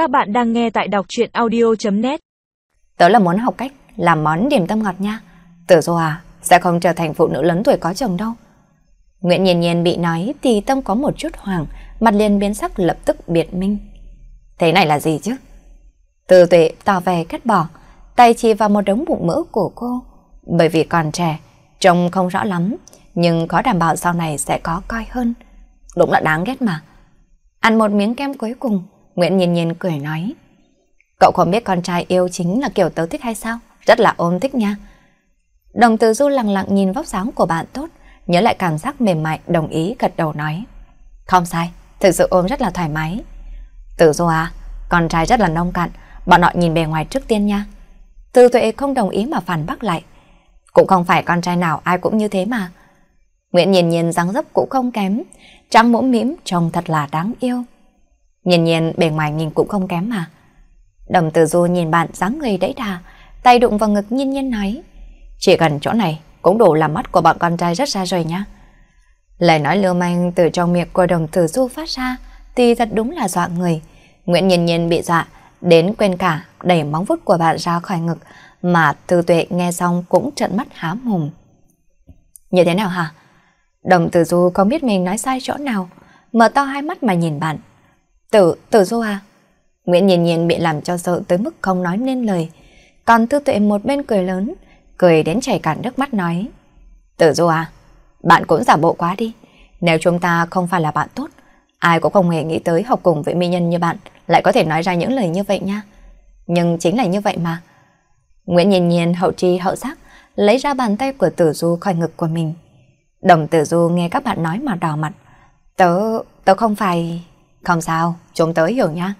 Các bạn đang nghe tại đọc truyện audio.net Tớ là muốn học cách làm món điểm tâm ngọt nha. Tử Du à, sẽ không trở thành phụ nữ lớn tuổi có chồng đâu. Nguyễn Nhiên Nhiên bị nói thì tâm có một chút hoàng, mặt liền biến sắc lập tức biệt minh. Thế này là gì chứ? Từ tuệ tỏ vẻ cắt bỏ, tay chỉ vào một đống bụng mỡ của cô. Bởi vì còn trẻ, trông không rõ lắm, nhưng có đảm bảo sau này sẽ có coi hơn. Đúng là đáng ghét mà. Ăn một miếng kem cuối cùng, Nguyễn Nhiên Nhiên cười nói. Cậu không biết con trai yêu chính là kiểu tớ thích hay sao? Rất là ôm thích nha. Đồng từ du lặng lặng nhìn vóc dáng của bạn tốt, nhớ lại cảm giác mềm mại, đồng ý gật đầu nói. Không sai, thực sự ôm rất là thoải mái. Từ du à, con trai rất là nông cạn, bọn họ nhìn bề ngoài trước tiên nha. Từ tuệ không đồng ý mà phản bác lại. Cũng không phải con trai nào ai cũng như thế mà. Nguyễn Nhiên Nhiên dáng dấp cũng không kém, trắng mũm mĩm trông thật là đáng yêu. Nhiên Nhiên bề ngoài nhìn cũng không kém mà. Đồng Tử Du nhìn bạn dáng người đẫy đà, tay đụng vào ngực Nhiên Nhiên nói, chỉ cần chỗ này cũng đủ làm mắt của bọn con trai rất xa rồi nhá Lời nói lưu manh từ trong miệng của Đồng Tử Du phát ra thì thật đúng là dọa người. Nguyễn Nhiên Nhiên bị dọa, đến quên cả đẩy móng vuốt của bạn ra khỏi ngực, mà Tư Tuệ nghe xong cũng trợn mắt há mồm. Như thế nào hả? Đồng Tử Du không biết mình nói sai chỗ nào, mở to hai mắt mà nhìn bạn. Tử, Tử Du à? Nguyễn Nhiên Nhiên bị làm cho sợ tới mức không nói nên lời. Còn thư Tuệ một bên cười lớn, cười đến chảy cả nước mắt nói. Tử Du à, bạn cũng giả bộ quá đi. Nếu chúng ta không phải là bạn tốt, ai cũng không hề nghĩ tới học cùng với mỹ nhân như bạn lại có thể nói ra những lời như vậy nha. Nhưng chính là như vậy mà. Nguyễn Nhiên Nhiên hậu tri hậu giác lấy ra bàn tay của Tử Du khỏi ngực của mình. Đồng Tử Du nghe các bạn nói mà đỏ mặt. Tớ, tớ không phải... Không sao, chúng tớ hiểu nha.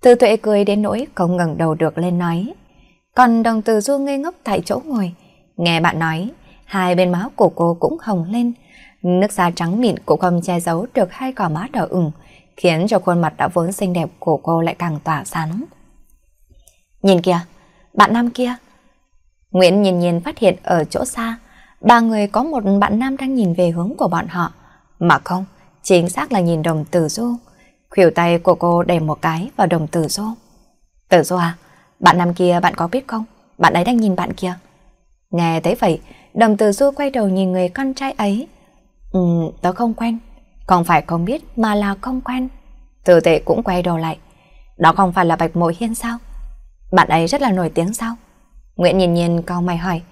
Từ tuệ cười đến nỗi không ngẩng đầu được lên nói. Còn đồng Tử Du ngây ngốc tại chỗ ngồi. Nghe bạn nói, hai bên má của cô cũng hồng lên. Nước da trắng mịn cũng không che giấu được hai gò má đỏ ửng, khiến cho khuôn mặt đã vốn xinh đẹp của cô lại càng tỏa sáng. Nhìn kìa, bạn nam kia. Nguyễn nhìn nhìn phát hiện ở chỗ xa, ba người có một bạn nam đang nhìn về hướng của bọn họ. Mà không, chính xác là nhìn đồng tử du. Khuỷu tay của cô đè một cái vào đồng tử du. Tử du à, bạn nam kia bạn có biết không? Bạn ấy đang nhìn bạn kia. Nghe thấy vậy, đồng tử du quay đầu nhìn người con trai ấy. Ừ, tớ không quen. Không phải không biết mà là không quen. Tử tệ cũng quay đầu lại. Đó không phải là Bạch Mộ Hiên sao? Bạn ấy rất là nổi tiếng sao? Nguyễn nhìn nhìn cau mày hỏi.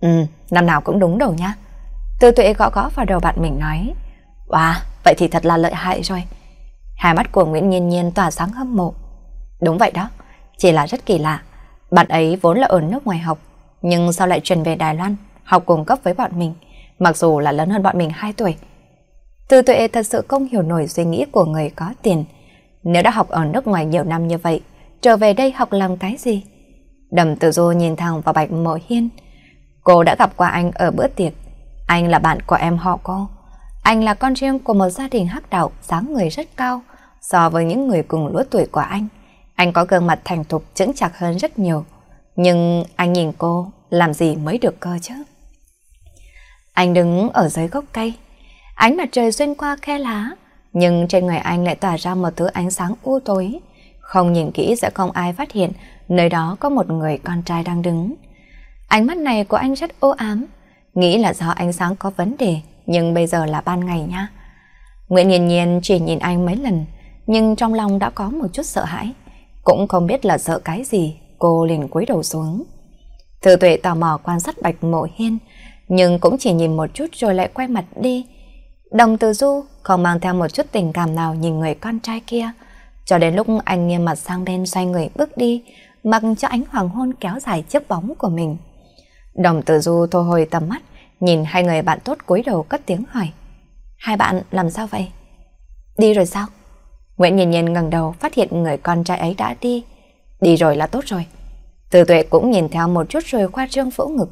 Ừ, năm nào cũng đúng đầu nha. tư tuệ gõ gõ vào đầu bạn mình nói. Wow, vậy thì thật là lợi hại rồi. Hai mắt của Nguyễn Nhiên Nhiên tỏa sáng hâm mộ. Đúng vậy đó, chỉ là rất kỳ lạ. Bạn ấy vốn là ở nước ngoài học, nhưng sao lại chuyển về Đài Loan, học cùng cấp với bọn mình, mặc dù là lớn hơn bọn mình 2 tuổi. Từ tuệ thật sự không hiểu nổi suy nghĩ của người có tiền. Nếu đã học ở nước ngoài nhiều năm như vậy, trở về đây học làm cái gì? Đầm tự du nhìn thẳng vào Bạch Mộ Hiên. Cô đã gặp qua anh ở bữa tiệc. Anh là bạn của em họ cô. Anh là con riêng của một gia đình hắc đạo, dáng người rất cao. So với những người cùng lứa tuổi của anh, anh có gương mặt thành thục chững chạc hơn rất nhiều. Nhưng anh nhìn cô, làm gì mới được cơ chứ? Anh đứng ở dưới gốc cây. Ánh mặt trời xuyên qua khe lá, nhưng trên người anh lại tỏa ra một thứ ánh sáng u tối. Không nhìn kỹ sẽ không ai phát hiện nơi đó có một người con trai đang đứng. Ánh mắt này của anh rất ô ám, nghĩ là do ánh sáng có vấn đề, nhưng bây giờ là ban ngày nha. Nguyễn Nhiên Nhiên chỉ nhìn anh mấy lần, nhưng trong lòng đã có một chút sợ hãi. Cũng không biết là sợ cái gì, cô liền cúi đầu xuống. Thư tuệ tò mò quan sát Bạch Mộ Hiên, nhưng cũng chỉ nhìn một chút rồi lại quay mặt đi. Đồng Từ Du không mang theo một chút tình cảm nào nhìn người con trai kia, cho đến lúc anh nghiêm mặt sang bên xoay người bước đi, mặc cho ánh hoàng hôn kéo dài chiếc bóng của mình. Đồng tử du thu hồi tầm mắt, nhìn hai người bạn tốt cúi đầu cất tiếng hỏi. Hai bạn làm sao vậy? Đi rồi sao? Nguyễn nhìn nhìn ngẩng đầu phát hiện người con trai ấy đã đi. Đi rồi là tốt rồi. Từ tuệ cũng nhìn theo một chút rồi khoa trương phẫu ngực.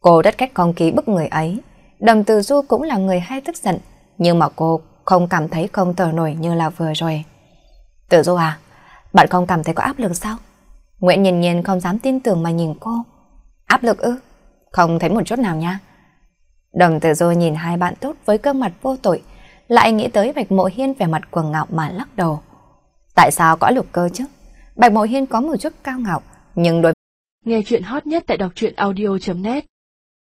Cô đất cách con ký bức người ấy. Đồng từ du cũng là người hay tức giận, nhưng mà cô không cảm thấy không thở nổi như là vừa rồi. từ du à, bạn không cảm thấy có áp lực sao? Nguyễn nhìn nhìn không dám tin tưởng mà nhìn cô. Áp lực ư? Không thấy một chút nào nha. Đồng tử du nhìn hai bạn tốt với gương mặt vô tội, lại nghĩ tới Bạch Mộ Hiên vẻ mặt quần ngạo mà lắc đầu. Tại sao có lục cơ chứ? Bạch Mộ Hiên có một chút cao ngạo, nhưng đối Nghe chuyện hot nhất tại đọc audio.net